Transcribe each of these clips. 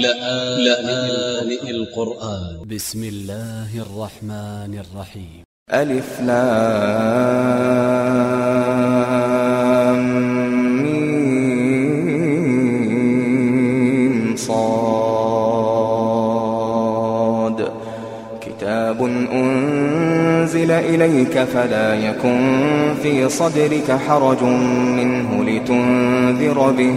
لآن القرآن. ب س م الله الرحمن الرحيم. ألف لام ميم صاد. كتاب أنزل إليك فلا يكن في صدرك حرج منه لتنذر به.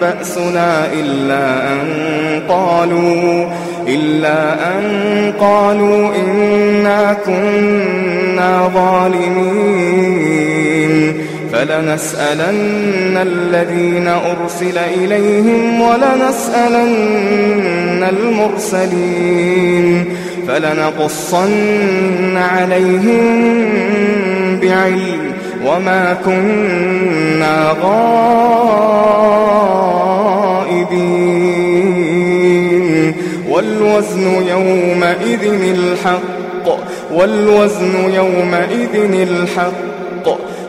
بأسنا إلا أن قالوا إلا أن قالوا إنا كنا ظالمين. فلنسألن الذين أرسل إليهم ولنسألن المرسلين. فلنقصن عليهم بعلم. وما كنا غائبين والوزن يومئذ الحق والوزن يومئذ الحق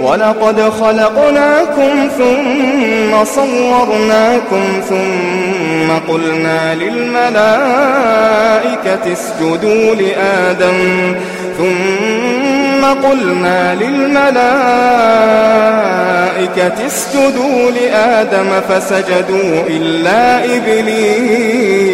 ولقد خلقناكم ثم صورناكم ثم قلنا للملائكة اسجدوا لآدم ثم قلنا للملائكة اسجدوا لآدم فسجدوا إلا إبليس.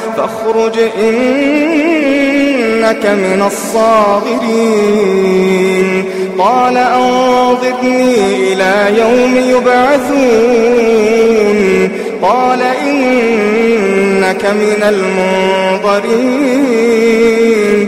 فاخرج إنك من الصاغرين. قال أنظرني إلى يوم يبعثون. قال إنك من المنظرين.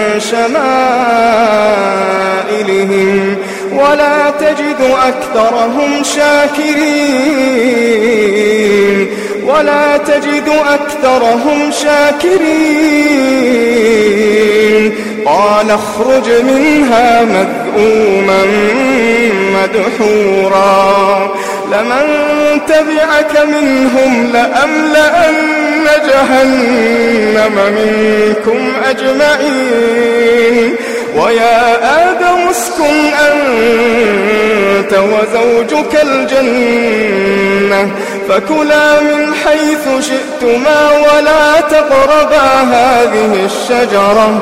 شمائلهم ولا تجد أكثرهم شاكرين ولا تجد أكثرهم شاكرين قال اخرج منها مذءوما مدحورا لمن تبعك منهم لأملأن جهنم منكم أجمعين. ويا آدم اسكن أنت وزوجك الجنة فكلا من حيث شئتما ولا تقربا هذه الشجرة.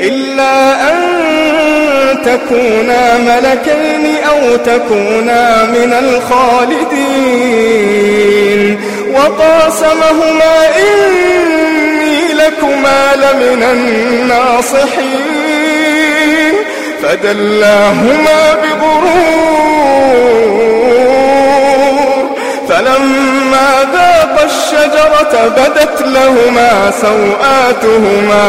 إلا أن تكونا ملكين أو تكونا من الخالدين. وقاسمهما إني لكما لمن الناصحين. فدلاهما بغرور. فلما ذاق الشجرة بدت لهما سوآتهما.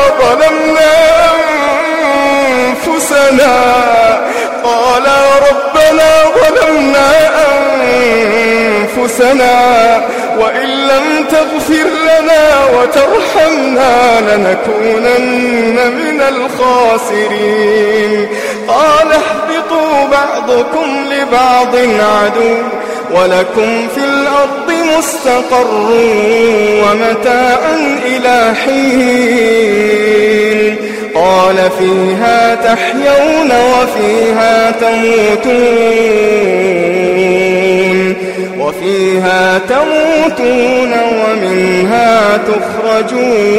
ظلمنا أنفسنا. قالا ربنا ظلمنا أنفسنا وإن لم تغفر لنا وترحمنا لنكونن من الخاسرين. قال اهبطوا بعضكم لبعض عدو ولكم في الأرض مستقر ومتاع إلى حين. قال فيها تحيون وفيها تموتون. وفيها تموتون ومنها تخرجون.